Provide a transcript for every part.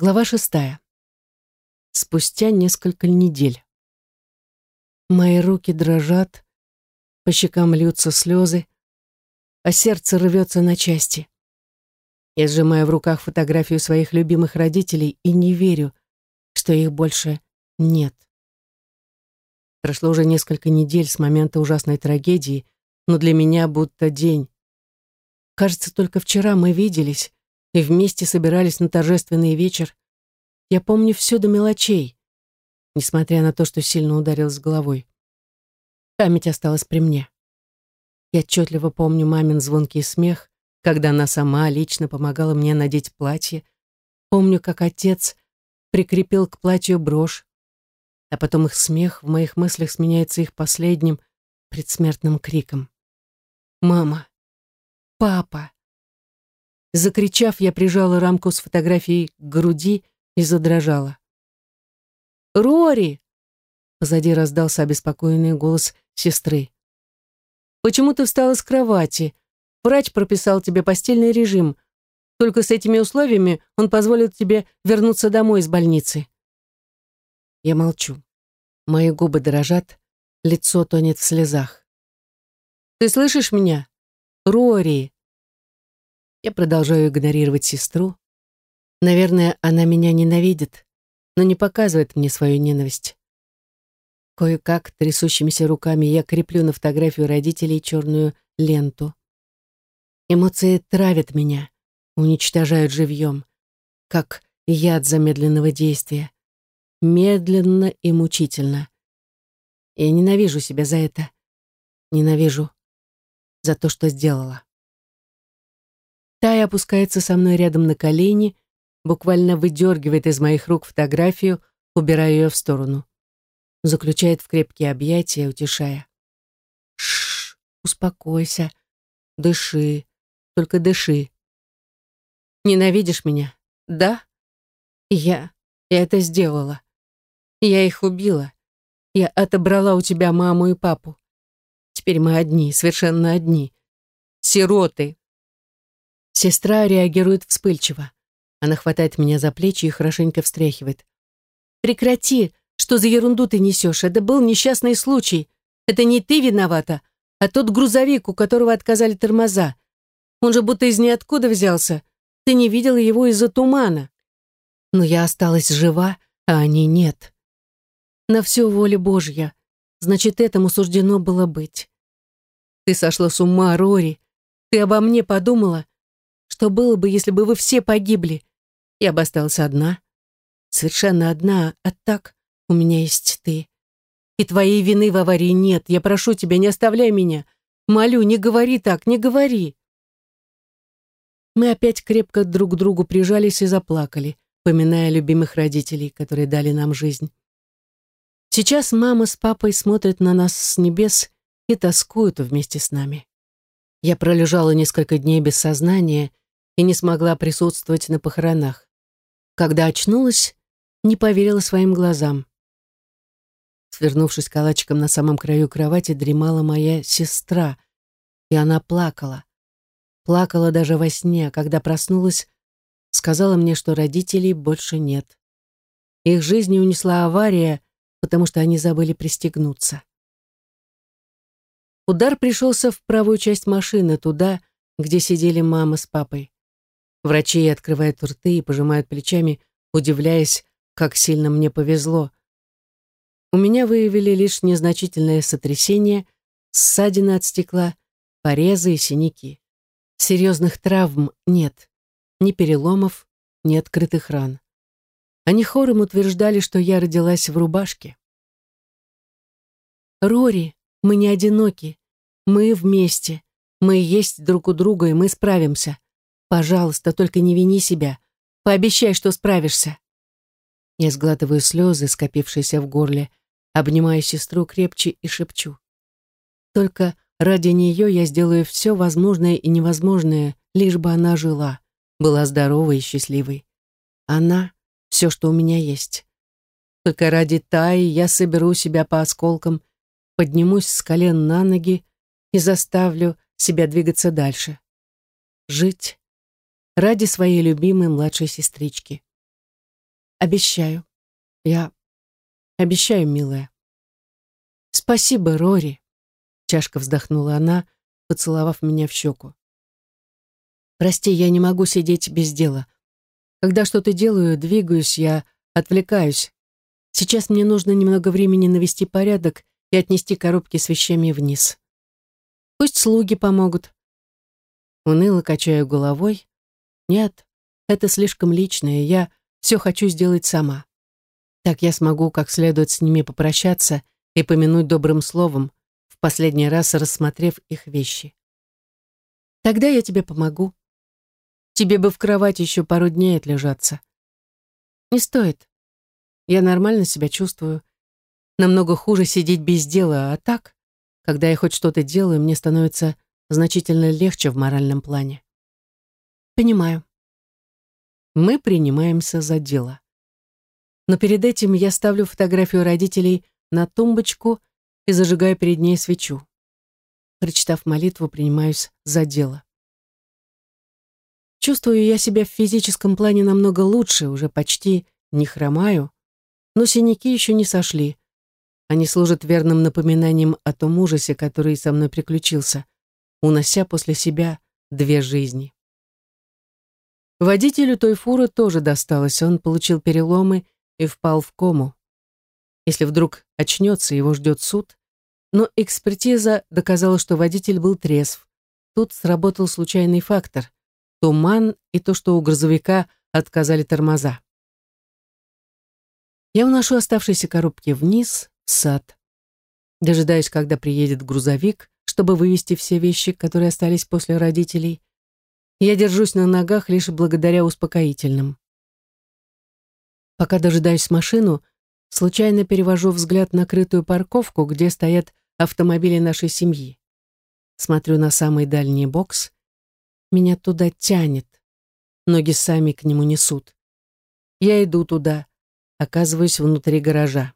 Глава шестая. Спустя несколько недель. Мои руки дрожат, по щекам льются слезы, а сердце рвется на части. Я сжимаю в руках фотографию своих любимых родителей и не верю, что их больше нет. Прошло уже несколько недель с момента ужасной трагедии, но для меня будто день. Кажется, только вчера мы виделись, и вместе собирались на торжественный вечер. Я помню все до мелочей, несмотря на то, что сильно ударил с головой. Память осталась при мне. Я отчетливо помню мамин звонкий смех, когда она сама лично помогала мне надеть платье. Помню, как отец прикрепил к платью брошь, а потом их смех в моих мыслях сменяется их последним предсмертным криком. «Мама! Папа!» Закричав, я прижала рамку с фотографией к груди и задрожала. «Рори!» Позади раздался обеспокоенный голос сестры. «Почему ты встала с кровати? Врач прописал тебе постельный режим. Только с этими условиями он позволит тебе вернуться домой из больницы». Я молчу. Мои губы дрожат, лицо тонет в слезах. «Ты слышишь меня? Рори!» Я продолжаю игнорировать сестру. Наверное, она меня ненавидит, но не показывает мне свою ненависть. Кое-как трясущимися руками я креплю на фотографию родителей черную ленту. Эмоции травят меня, уничтожают живьем, как яд замедленного действия. Медленно и мучительно. Я ненавижу себя за это. Ненавижу за то, что сделала. Тая опускается со мной рядом на колени, буквально выдергивает из моих рук фотографию, убирая ее в сторону. Заключает в крепкие объятия, утешая. Шш, успокойся, дыши, только дыши. Ненавидишь меня? Да? Я, я это сделала. Я их убила. Я отобрала у тебя маму и папу. Теперь мы одни, совершенно одни. Сироты, Сестра реагирует вспыльчиво. Она хватает меня за плечи и хорошенько встряхивает. «Прекрати! Что за ерунду ты несешь? Это был несчастный случай. Это не ты виновата, а тот грузовик, у которого отказали тормоза. Он же будто из ниоткуда взялся. Ты не видела его из-за тумана. Но я осталась жива, а они нет. На всю волю Божья. Значит, этому суждено было быть. Ты сошла с ума, Рори. Ты обо мне подумала? Что было бы, если бы вы все погибли? Я бы осталась одна. Совершенно одна, а так у меня есть ты. И твоей вины в аварии нет. Я прошу тебя, не оставляй меня. Молю, не говори так, не говори. Мы опять крепко друг к другу прижались и заплакали, поминая любимых родителей, которые дали нам жизнь. Сейчас мама с папой смотрят на нас с небес и тоскуют вместе с нами. Я пролежала несколько дней без сознания и не смогла присутствовать на похоронах. Когда очнулась, не поверила своим глазам. Свернувшись калачиком на самом краю кровати, дремала моя сестра, и она плакала. Плакала даже во сне, а когда проснулась, сказала мне, что родителей больше нет. Их жизни унесла авария, потому что они забыли пристегнуться. Удар пришелся в правую часть машины, туда, где сидели мама с папой. Врачи открывают рты и пожимают плечами, удивляясь, как сильно мне повезло. У меня выявили лишь незначительное сотрясение, ссадины от стекла, порезы и синяки. Серьезных травм нет, ни переломов, ни открытых ран. Они хором утверждали, что я родилась в рубашке. «Рори, мы не одиноки. Мы вместе. Мы есть друг у друга, и мы справимся. Пожалуйста, только не вини себя. Пообещай, что справишься. Я сглатываю слезы, скопившиеся в горле, обнимаю сестру крепче и шепчу. Только ради нее я сделаю все возможное и невозможное, лишь бы она жила, была здоровой и счастливой. Она — все, что у меня есть. Только ради Таи я соберу себя по осколкам, поднимусь с колен на ноги и заставлю себя двигаться дальше. Жить ради своей любимой младшей сестрички. Обещаю. Я обещаю, милая. Спасибо, Рори. Чашка вздохнула она, поцеловав меня в щеку. Прости, я не могу сидеть без дела. Когда что-то делаю, двигаюсь, я отвлекаюсь. Сейчас мне нужно немного времени навести порядок и отнести коробки с вещами вниз. Пусть слуги помогут. Уныло качаю головой. Нет, это слишком личное, я все хочу сделать сама. Так я смогу как следует с ними попрощаться и помянуть добрым словом, в последний раз рассмотрев их вещи. Тогда я тебе помогу. Тебе бы в кровати еще пару дней отлежаться. Не стоит. Я нормально себя чувствую. Намного хуже сидеть без дела, а так, когда я хоть что-то делаю, мне становится значительно легче в моральном плане. Понимаю мы принимаемся за дело. Но перед этим я ставлю фотографию родителей на тумбочку и зажигаю перед ней свечу. Прочитав молитву, принимаюсь за дело. Чувствую я себя в физическом плане намного лучше, уже почти не хромаю, но синяки еще не сошли. Они служат верным напоминанием о том ужасе, который со мной приключился, унося после себя две жизни. Водителю той фуры тоже досталось, он получил переломы и впал в кому. Если вдруг очнется, его ждет суд. Но экспертиза доказала, что водитель был трезв. Тут сработал случайный фактор — туман и то, что у грузовика отказали тормоза. Я уношу оставшиеся коробки вниз, в сад. Дожидаюсь, когда приедет грузовик, чтобы вывести все вещи, которые остались после родителей. Я держусь на ногах лишь благодаря успокоительным. Пока дожидаюсь машину, случайно перевожу взгляд на крытую парковку, где стоят автомобили нашей семьи. Смотрю на самый дальний бокс. Меня туда тянет. Ноги сами к нему несут. Я иду туда, оказываюсь внутри гаража.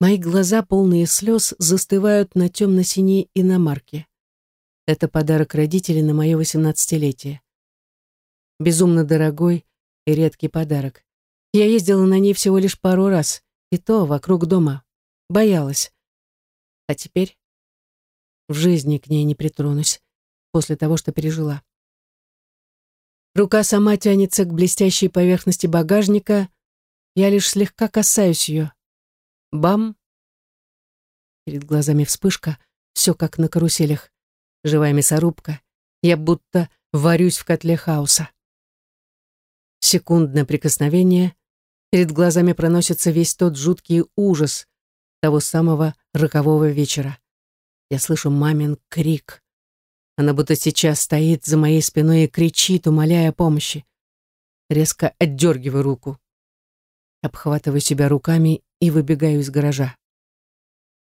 Мои глаза, полные слез, застывают на темно-синей иномарке. Это подарок родителей на мое восемнадцатилетие. Безумно дорогой и редкий подарок. Я ездила на ней всего лишь пару раз, и то вокруг дома. Боялась. А теперь в жизни к ней не притронусь после того, что пережила. Рука сама тянется к блестящей поверхности багажника. Я лишь слегка касаюсь ее. Бам! Перед глазами вспышка, все как на каруселях живая мясорубка. Я будто варюсь в котле хаоса. Секундное прикосновение. Перед глазами проносится весь тот жуткий ужас того самого рокового вечера. Я слышу мамин крик. Она будто сейчас стоит за моей спиной и кричит, умоляя о помощи. Резко отдергиваю руку. Обхватываю себя руками и выбегаю из гаража.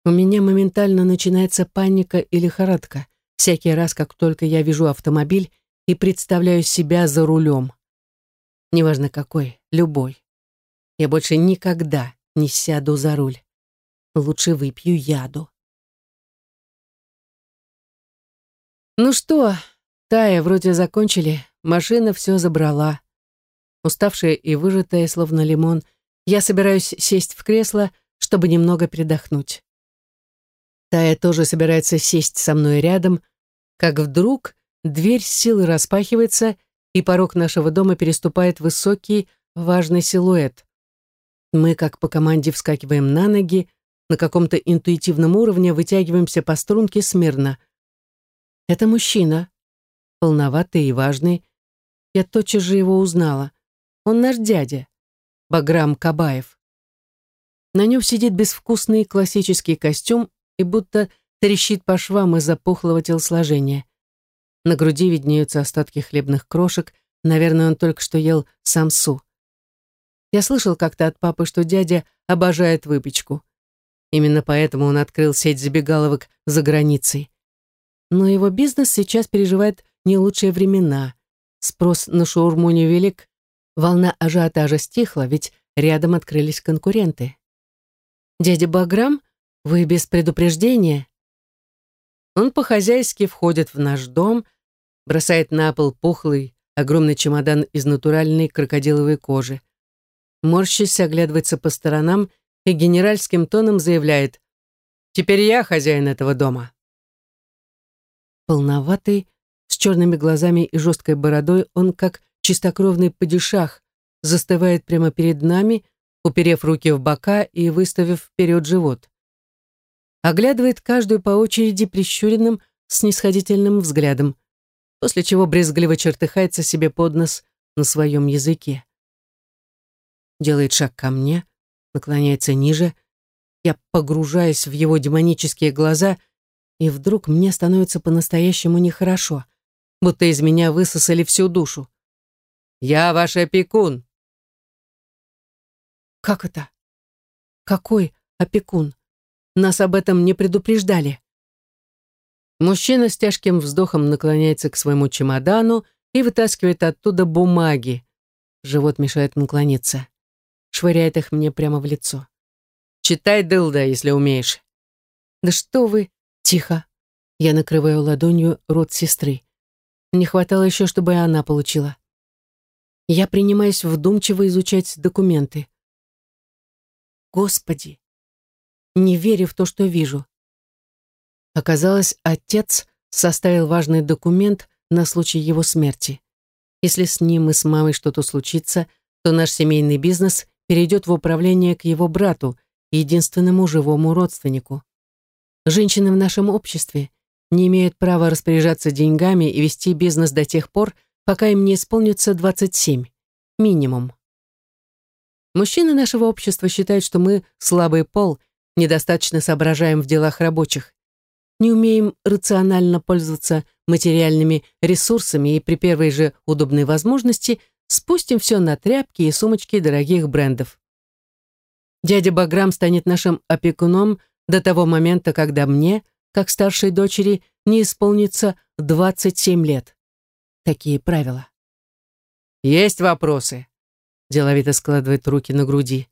У меня моментально начинается паника и лихорадка всякий раз, как только я вижу автомобиль и представляю себя за рулем. Неважно какой, любой. Я больше никогда не сяду за руль. Лучше выпью яду. Ну что, Тая, вроде закончили, машина все забрала. Уставшая и выжатая, словно лимон, я собираюсь сесть в кресло, чтобы немного передохнуть. Тая тоже собирается сесть со мной рядом, как вдруг дверь с силой распахивается, и порог нашего дома переступает высокий, важный силуэт. Мы, как по команде, вскакиваем на ноги, на каком-то интуитивном уровне вытягиваемся по струнке смирно. Это мужчина, полноватый и важный. Я тотчас же его узнала. Он наш дядя, Баграм Кабаев. На нем сидит безвкусный классический костюм и будто трещит по швам из-за пухлого телосложения. На груди виднеются остатки хлебных крошек, наверное, он только что ел самсу. Я слышал как-то от папы, что дядя обожает выпечку. Именно поэтому он открыл сеть забегаловок за границей. Но его бизнес сейчас переживает не лучшие времена. Спрос на шаурму невелик, волна ажиотажа стихла, ведь рядом открылись конкуренты. «Дядя Баграм, вы без предупреждения?» Он по-хозяйски входит в наш дом, бросает на пол пухлый, огромный чемодан из натуральной крокодиловой кожи. Морщись оглядывается по сторонам и генеральским тоном заявляет «Теперь я хозяин этого дома». Полноватый, с черными глазами и жесткой бородой, он как чистокровный падишах, застывает прямо перед нами, уперев руки в бока и выставив вперед живот. Оглядывает каждую по очереди прищуренным, снисходительным взглядом, после чего брезгливо чертыхается себе под нос на своем языке. Делает шаг ко мне, наклоняется ниже, я погружаюсь в его демонические глаза, и вдруг мне становится по-настоящему нехорошо, будто из меня высосали всю душу. «Я ваш опекун!» «Как это? Какой опекун? Нас об этом не предупреждали». Мужчина с тяжким вздохом наклоняется к своему чемодану и вытаскивает оттуда бумаги. Живот мешает наклониться. Швыряет их мне прямо в лицо. «Читай, дылда, если умеешь». «Да что вы...» «Тихо». Я накрываю ладонью рот сестры. Не хватало еще, чтобы и она получила. Я принимаюсь вдумчиво изучать документы. Господи! Не верю в то, что вижу. Оказалось, отец составил важный документ на случай его смерти. Если с ним и с мамой что-то случится, то наш семейный бизнес перейдет в управление к его брату, единственному живому родственнику. Женщины в нашем обществе не имеют права распоряжаться деньгами и вести бизнес до тех пор, пока им не исполнится 27. Минимум. Мужчины нашего общества считают, что мы слабый пол, недостаточно соображаем в делах рабочих не умеем рационально пользоваться материальными ресурсами и при первой же удобной возможности спустим все на тряпки и сумочки дорогих брендов. Дядя Баграм станет нашим опекуном до того момента, когда мне, как старшей дочери, не исполнится 27 лет. Такие правила. «Есть вопросы?» Деловито складывает руки на груди.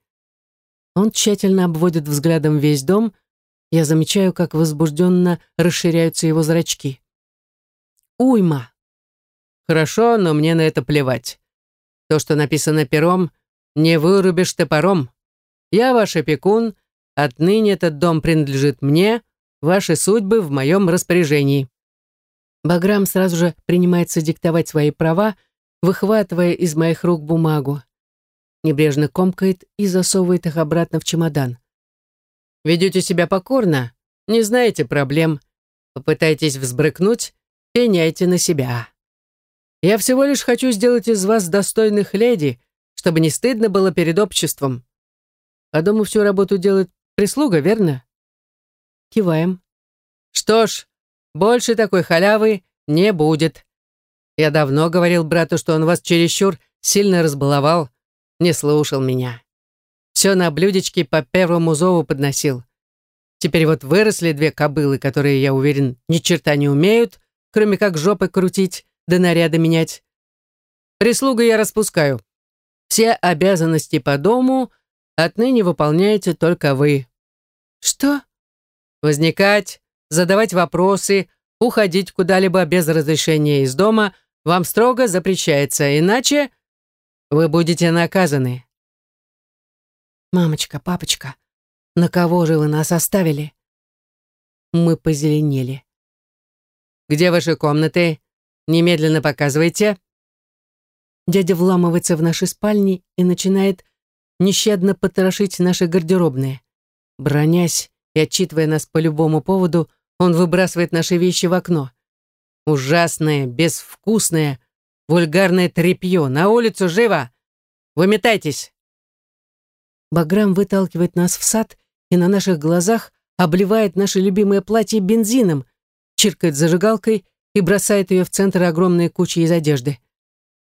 Он тщательно обводит взглядом весь дом, я замечаю, как возбужденно расширяются его зрачки. Уйма. Хорошо, но мне на это плевать. То, что написано пером, не вырубишь топором. Я ваш опекун, отныне этот дом принадлежит мне, ваши судьбы в моем распоряжении. Баграм сразу же принимается диктовать свои права, выхватывая из моих рук бумагу. Небрежно комкает и засовывает их обратно в чемодан. Ведете себя покорно, не знаете проблем. Попытайтесь взбрыкнуть, пеняйте на себя. Я всего лишь хочу сделать из вас достойных леди, чтобы не стыдно было перед обществом. А дому всю работу делает прислуга, верно? Киваем. Что ж, больше такой халявы не будет. Я давно говорил брату, что он вас чересчур сильно разбаловал, не слушал меня. Все на блюдечке по первому зову подносил. Теперь вот выросли две кобылы, которые, я уверен, ни черта не умеют, кроме как жопы крутить да наряды менять. Прислугу я распускаю. Все обязанности по дому отныне выполняете только вы. Что? Возникать, задавать вопросы, уходить куда-либо без разрешения из дома вам строго запрещается, иначе вы будете наказаны. «Мамочка, папочка, на кого же вы нас оставили?» Мы позеленели. «Где ваши комнаты? Немедленно показывайте». Дядя вламывается в наши спальни и начинает нещадно потрошить наши гардеробные. Бронясь и отчитывая нас по любому поводу, он выбрасывает наши вещи в окно. Ужасное, безвкусное, вульгарное тряпье. На улицу, живо! Выметайтесь! Баграм выталкивает нас в сад и на наших глазах обливает наше любимое платье бензином, чиркает зажигалкой и бросает ее в центр огромной кучи из одежды.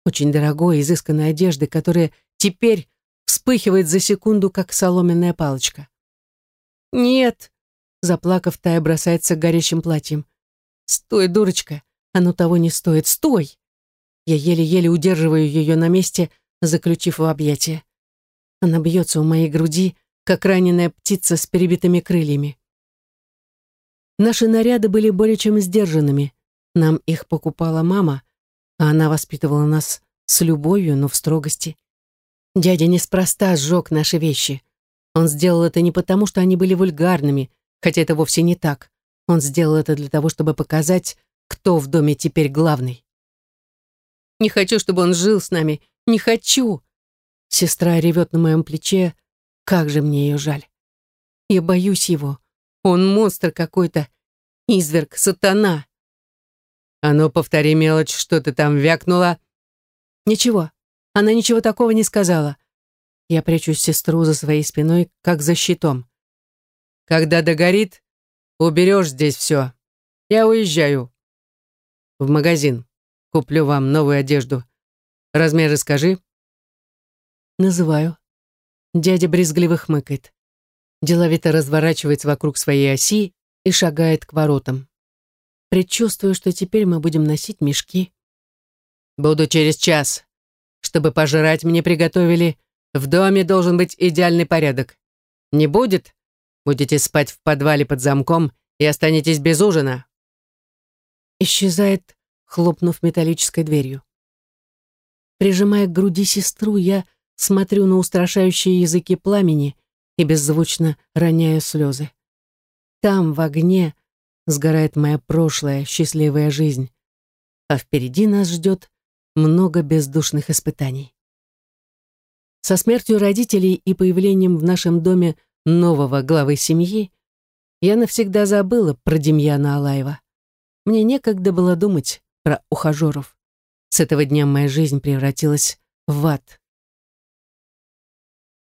Очень дорогой, изысканной одежды, которая теперь вспыхивает за секунду, как соломенная палочка. «Нет!» — заплакав, Тая бросается к горящим платьем. «Стой, дурочка! Оно того не стоит! Стой!» Я еле-еле удерживаю ее на месте, заключив в объятия. Она бьется у моей груди, как раненая птица с перебитыми крыльями. Наши наряды были более чем сдержанными. Нам их покупала мама, а она воспитывала нас с любовью, но в строгости. Дядя неспроста сжег наши вещи. Он сделал это не потому, что они были вульгарными, хотя это вовсе не так. Он сделал это для того, чтобы показать, кто в доме теперь главный. Не хочу, чтобы он жил с нами. Не хочу. Сестра ревет на моем плече. Как же мне ее жаль. Я боюсь его. Он монстр какой-то. Изверг, сатана. А ну, повтори мелочь, что ты там вякнула. Ничего. Она ничего такого не сказала. Я прячу сестру за своей спиной, как за щитом. Когда догорит, уберешь здесь все. Я уезжаю. В магазин. Куплю вам новую одежду. Размеры скажи. Называю. Дядя брезгливо хмыкает. Деловито разворачивается вокруг своей оси и шагает к воротам. Предчувствую, что теперь мы будем носить мешки. Буду через час. Чтобы пожрать мне приготовили. В доме должен быть идеальный порядок. Не будет? Будете спать в подвале под замком и останетесь без ужина. Исчезает хлопнув металлической дверью. Прижимая к груди сестру, я смотрю на устрашающие языки пламени и беззвучно роняю слезы. Там, в огне, сгорает моя прошлая счастливая жизнь, а впереди нас ждет много бездушных испытаний. Со смертью родителей и появлением в нашем доме нового главы семьи я навсегда забыла про Демьяна Алаева. Мне некогда было думать про ухажеров. С этого дня моя жизнь превратилась в ад.